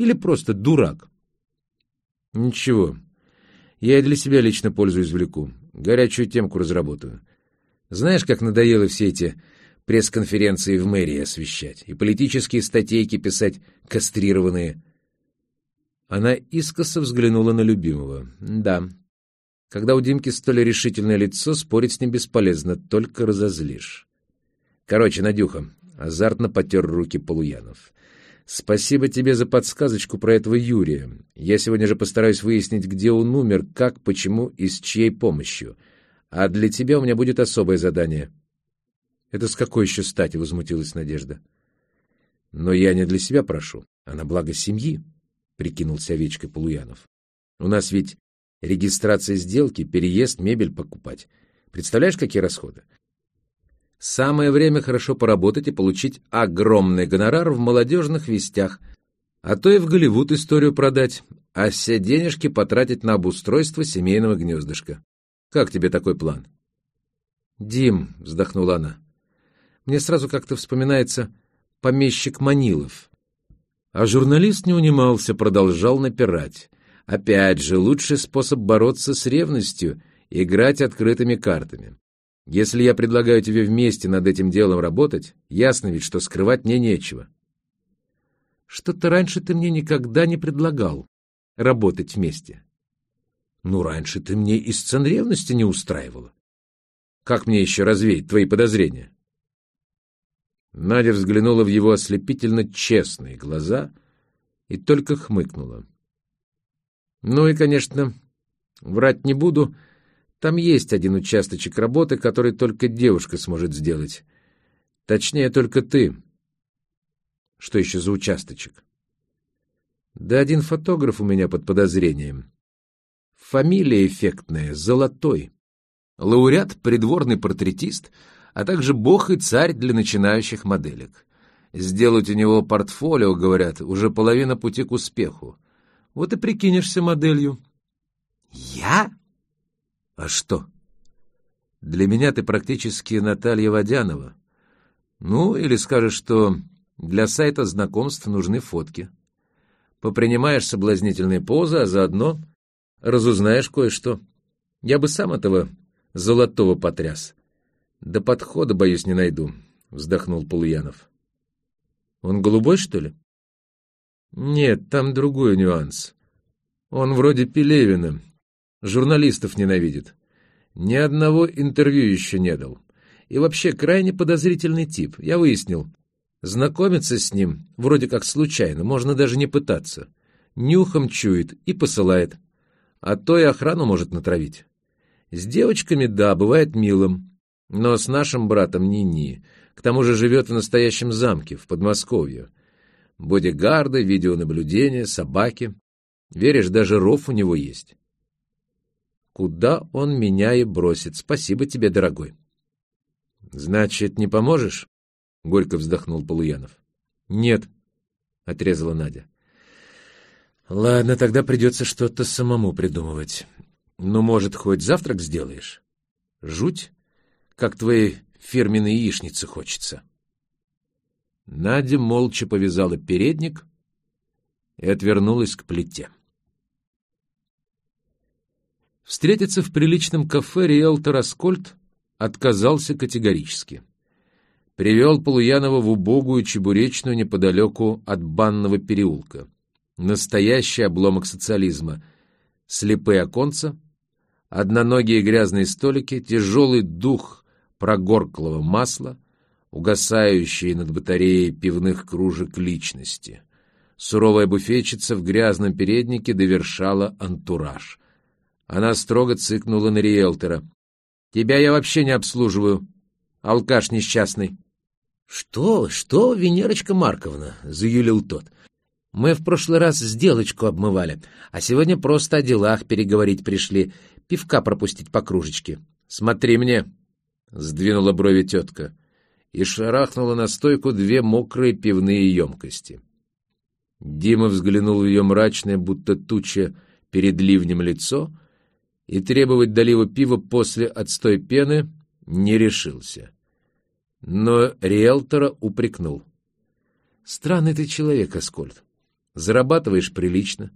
Или просто дурак? Ничего. Я и для себя лично пользу извлеку. Горячую темку разработаю. Знаешь, как надоело все эти пресс-конференции в мэрии освещать и политические статейки писать кастрированные. Она искоса взглянула на любимого. Да, когда у Димки столь решительное лицо, спорить с ним бесполезно, только разозлишь. Короче, Надюха, азартно потер руки Полуянов. Спасибо тебе за подсказочку про этого Юрия. Я сегодня же постараюсь выяснить, где он умер, как, почему и с чьей помощью. А для тебя у меня будет особое задание. Это с какой еще стати, возмутилась Надежда. Но я не для себя прошу, а на благо семьи, прикинулся овечкой Полуянов. У нас ведь регистрация сделки, переезд, мебель покупать. Представляешь, какие расходы? Самое время хорошо поработать и получить огромный гонорар в молодежных вестях, а то и в Голливуд историю продать, а все денежки потратить на обустройство семейного гнездышка. Как тебе такой план? «Дим», — вздохнула она, — «мне сразу как-то вспоминается помещик Манилов». А журналист не унимался, продолжал напирать. Опять же, лучший способ бороться с ревностью — играть открытыми картами. Если я предлагаю тебе вместе над этим делом работать, ясно ведь, что скрывать мне нечего. Что-то раньше ты мне никогда не предлагал работать вместе. Ну, раньше ты мне и сцен ревности не устраивала. Как мне еще развеять твои подозрения? Надя взглянула в его ослепительно честные глаза и только хмыкнула. Ну и, конечно, врать не буду — там есть один участочек работы, который только девушка сможет сделать. Точнее, только ты. Что еще за участочек? Да один фотограф у меня под подозрением. Фамилия эффектная, Золотой. Лауреат, придворный портретист, а также бог и царь для начинающих моделек. Сделать у него портфолио, говорят, уже половина пути к успеху. Вот и прикинешься моделью. «Я?» А что? Для меня ты практически Наталья Водянова. Ну, или скажешь, что для сайта знакомств нужны фотки. Попринимаешь соблазнительные позы, а заодно разузнаешь кое-что. Я бы сам этого золотого потряс. До подхода, боюсь, не найду, — вздохнул Полуянов. Он голубой, что ли? Нет, там другой нюанс. Он вроде Пелевина, Журналистов ненавидит. Ни одного интервью еще не дал. И вообще крайне подозрительный тип, я выяснил. Знакомиться с ним вроде как случайно, можно даже не пытаться. Нюхом чует и посылает. А то и охрану может натравить. С девочками, да, бывает милым. Но с нашим братом ни-ни. К тому же живет в настоящем замке, в Подмосковье. Бодигарды, видеонаблюдение, собаки. Веришь, даже ров у него есть. Куда он меня и бросит. Спасибо тебе, дорогой. — Значит, не поможешь? — горько вздохнул Полуянов. — Нет, — отрезала Надя. — Ладно, тогда придется что-то самому придумывать. Ну, может, хоть завтрак сделаешь? Жуть, как твоей фирменной яичницы хочется. Надя молча повязала передник и отвернулась к плите. Встретиться в приличном кафе риэлтор Аскольд отказался категорически. Привел Полуянова в убогую чебуречную неподалеку от банного переулка. Настоящий обломок социализма. Слепые оконца, одноногие грязные столики, тяжелый дух прогорклого масла, угасающие над батареей пивных кружек личности. Суровая буфетчица в грязном переднике довершала антураж. Она строго цыкнула на риэлтора. «Тебя я вообще не обслуживаю, алкаш несчастный». «Что, что, Венерочка Марковна?» — заюлил тот. «Мы в прошлый раз сделочку обмывали, а сегодня просто о делах переговорить пришли, пивка пропустить по кружечке. Смотри мне!» — сдвинула брови тетка и шарахнула на стойку две мокрые пивные емкости. Дима взглянул в ее мрачное, будто туча перед ливнем лицо — и требовать долива пива после отстой пены не решился. Но риэлтора упрекнул. «Странный ты человек, Аскольд. зарабатываешь прилично.